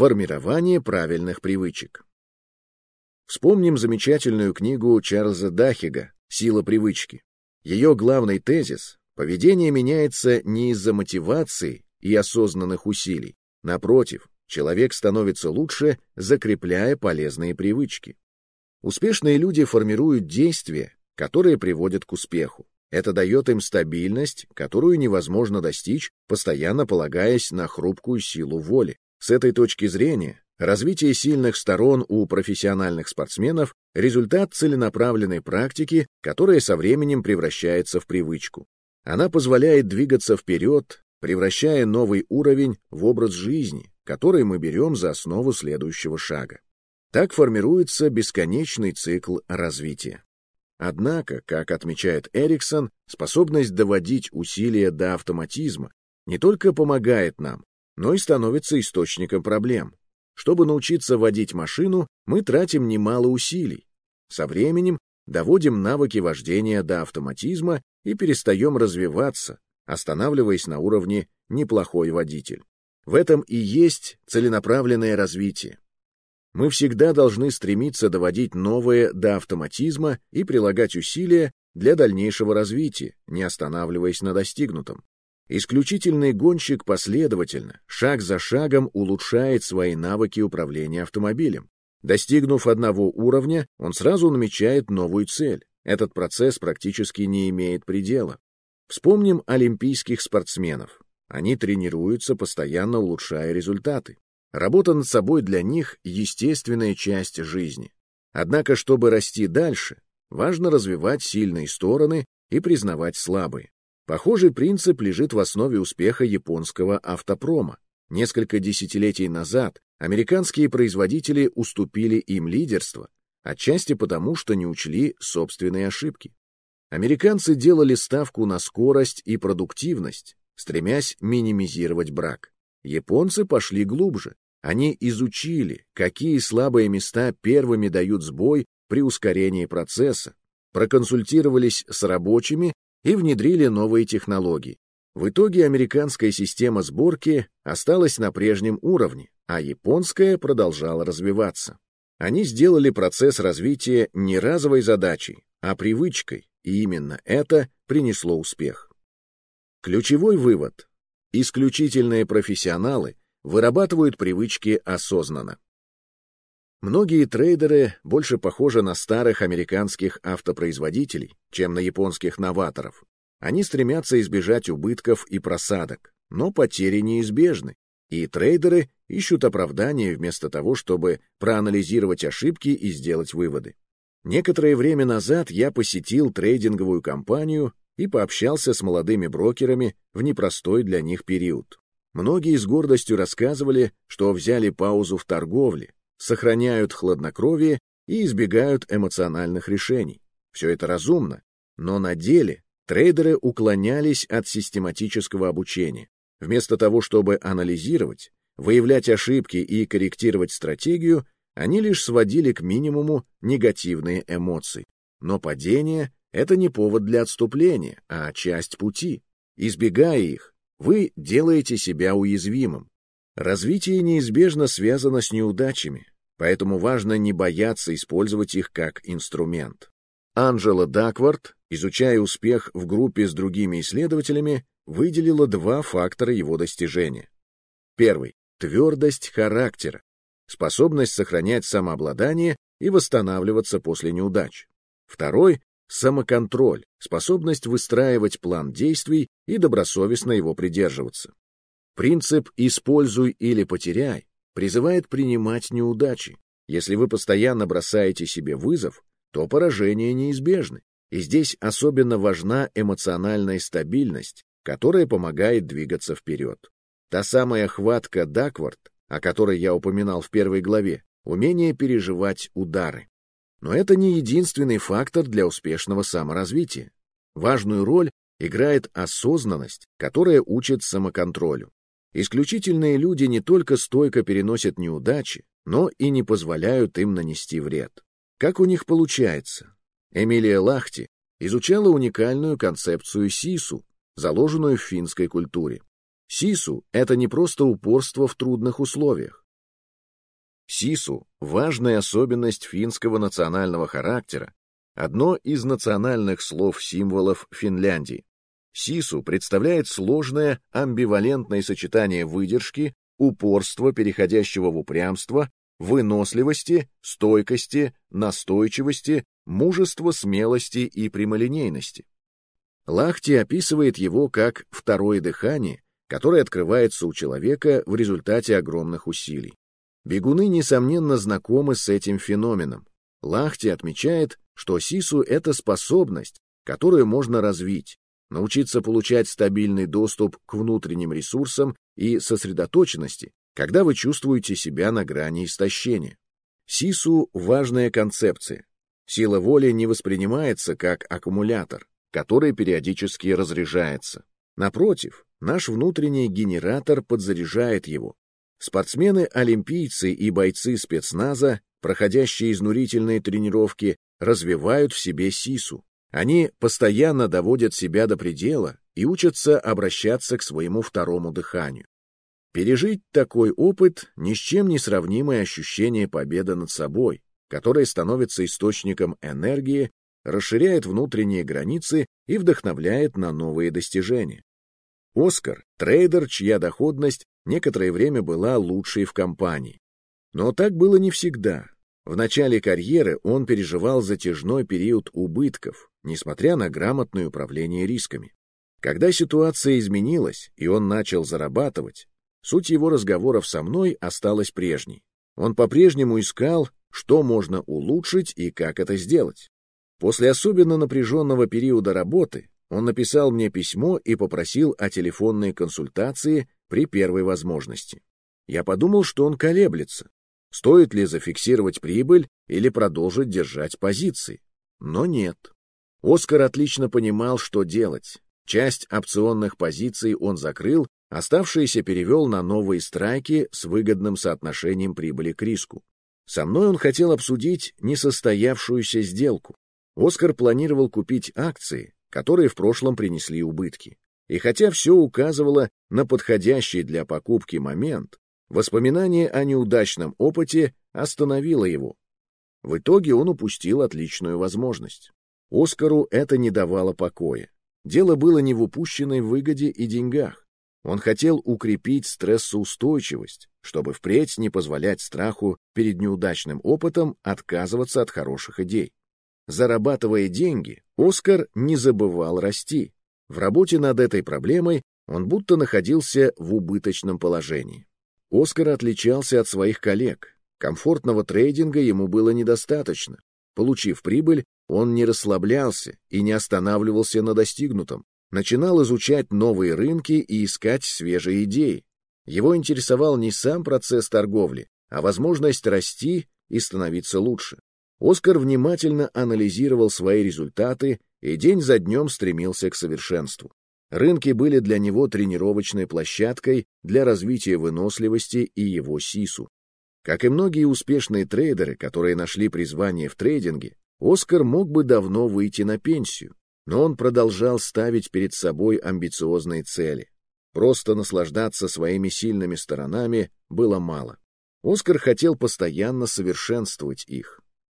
формирование правильных привычек. Вспомним замечательную книгу Чарльза Дахига «Сила привычки». Ее главный тезис – поведение меняется не из-за мотивации и осознанных усилий. Напротив, человек становится лучше, закрепляя полезные привычки. Успешные люди формируют действия, которые приводят к успеху. Это дает им стабильность, которую невозможно достичь, постоянно полагаясь на хрупкую силу воли. С этой точки зрения, развитие сильных сторон у профессиональных спортсменов – результат целенаправленной практики, которая со временем превращается в привычку. Она позволяет двигаться вперед, превращая новый уровень в образ жизни, который мы берем за основу следующего шага. Так формируется бесконечный цикл развития. Однако, как отмечает Эриксон, способность доводить усилия до автоматизма не только помогает нам, но и становится источником проблем. Чтобы научиться водить машину, мы тратим немало усилий. Со временем доводим навыки вождения до автоматизма и перестаем развиваться, останавливаясь на уровне «неплохой водитель». В этом и есть целенаправленное развитие. Мы всегда должны стремиться доводить новое до автоматизма и прилагать усилия для дальнейшего развития, не останавливаясь на достигнутом. Исключительный гонщик последовательно, шаг за шагом улучшает свои навыки управления автомобилем. Достигнув одного уровня, он сразу намечает новую цель. Этот процесс практически не имеет предела. Вспомним олимпийских спортсменов. Они тренируются, постоянно улучшая результаты. Работа над собой для них — естественная часть жизни. Однако, чтобы расти дальше, важно развивать сильные стороны и признавать слабые. Похожий принцип лежит в основе успеха японского автопрома. Несколько десятилетий назад американские производители уступили им лидерство, отчасти потому, что не учли собственные ошибки. Американцы делали ставку на скорость и продуктивность, стремясь минимизировать брак. Японцы пошли глубже. Они изучили, какие слабые места первыми дают сбой при ускорении процесса, проконсультировались с рабочими и внедрили новые технологии. В итоге американская система сборки осталась на прежнем уровне, а японская продолжала развиваться. Они сделали процесс развития не разовой задачей, а привычкой, и именно это принесло успех. Ключевой вывод. Исключительные профессионалы вырабатывают привычки осознанно. Многие трейдеры больше похожи на старых американских автопроизводителей, чем на японских новаторов. Они стремятся избежать убытков и просадок, но потери неизбежны, и трейдеры ищут оправдания вместо того, чтобы проанализировать ошибки и сделать выводы. Некоторое время назад я посетил трейдинговую компанию и пообщался с молодыми брокерами в непростой для них период. Многие с гордостью рассказывали, что взяли паузу в торговле, сохраняют хладнокровие и избегают эмоциональных решений. Все это разумно, но на деле трейдеры уклонялись от систематического обучения. Вместо того, чтобы анализировать, выявлять ошибки и корректировать стратегию, они лишь сводили к минимуму негативные эмоции. Но падение — это не повод для отступления, а часть пути. Избегая их, вы делаете себя уязвимым. Развитие неизбежно связано с неудачами, поэтому важно не бояться использовать их как инструмент. Анжела Даквард, изучая успех в группе с другими исследователями, выделила два фактора его достижения. Первый — твердость характера, способность сохранять самообладание и восстанавливаться после неудач. Второй самоконтроль, способность выстраивать план действий и добросовестно его придерживаться. Принцип «используй или потеряй» призывает принимать неудачи. Если вы постоянно бросаете себе вызов, то поражения неизбежны. И здесь особенно важна эмоциональная стабильность, которая помогает двигаться вперед. Та самая хватка Даквард, о которой я упоминал в первой главе, умение переживать удары. Но это не единственный фактор для успешного саморазвития. Важную роль играет осознанность, которая учит самоконтролю. Исключительные люди не только стойко переносят неудачи, но и не позволяют им нанести вред. Как у них получается? Эмилия Лахти изучала уникальную концепцию СИСУ, заложенную в финской культуре. СИСУ — это не просто упорство в трудных условиях. Сису – важная особенность финского национального характера, одно из национальных слов-символов Финляндии. Сису представляет сложное амбивалентное сочетание выдержки, упорства, переходящего в упрямство, выносливости, стойкости, настойчивости, мужества, смелости и прямолинейности. Лахти описывает его как второе дыхание, которое открывается у человека в результате огромных усилий. Бегуны, несомненно, знакомы с этим феноменом. Лахти отмечает, что сису — это способность, которую можно развить, научиться получать стабильный доступ к внутренним ресурсам и сосредоточенности, когда вы чувствуете себя на грани истощения. Сису — важная концепция. Сила воли не воспринимается как аккумулятор, который периодически разряжается. Напротив, наш внутренний генератор подзаряжает его. Спортсмены-олимпийцы и бойцы спецназа, проходящие изнурительные тренировки, развивают в себе сису. Они постоянно доводят себя до предела и учатся обращаться к своему второму дыханию. Пережить такой опыт — ни с чем не сравнимое ощущение победы над собой, которое становится источником энергии, расширяет внутренние границы и вдохновляет на новые достижения. Оскар — трейдер, чья доходность некоторое время была лучшей в компании. Но так было не всегда. В начале карьеры он переживал затяжной период убытков, несмотря на грамотное управление рисками. Когда ситуация изменилась, и он начал зарабатывать, суть его разговоров со мной осталась прежней. Он по-прежнему искал, что можно улучшить и как это сделать. После особенно напряженного периода работы он написал мне письмо и попросил о телефонной консультации при первой возможности. Я подумал, что он колеблется, стоит ли зафиксировать прибыль или продолжить держать позиции. Но нет. Оскар отлично понимал, что делать. Часть опционных позиций он закрыл, оставшиеся перевел на новые страйки с выгодным соотношением прибыли к риску. Со мной он хотел обсудить несостоявшуюся сделку. Оскар планировал купить акции, которые в прошлом принесли убытки. И хотя все указывало на подходящий для покупки момент, воспоминание о неудачном опыте остановило его. В итоге он упустил отличную возможность. Оскару это не давало покоя. Дело было не в упущенной выгоде и деньгах. Он хотел укрепить стрессоустойчивость, чтобы впредь не позволять страху перед неудачным опытом отказываться от хороших идей. Зарабатывая деньги, Оскар не забывал расти. В работе над этой проблемой он будто находился в убыточном положении. Оскар отличался от своих коллег. Комфортного трейдинга ему было недостаточно. Получив прибыль, он не расслаблялся и не останавливался на достигнутом. Начинал изучать новые рынки и искать свежие идеи. Его интересовал не сам процесс торговли, а возможность расти и становиться лучше. Оскар внимательно анализировал свои результаты и день за днем стремился к совершенству. Рынки были для него тренировочной площадкой для развития выносливости и его СИСу. Как и многие успешные трейдеры, которые нашли призвание в трейдинге, Оскар мог бы давно выйти на пенсию, но он продолжал ставить перед собой амбициозные цели. Просто наслаждаться своими сильными сторонами было мало. Оскар хотел постоянно совершенствовать их.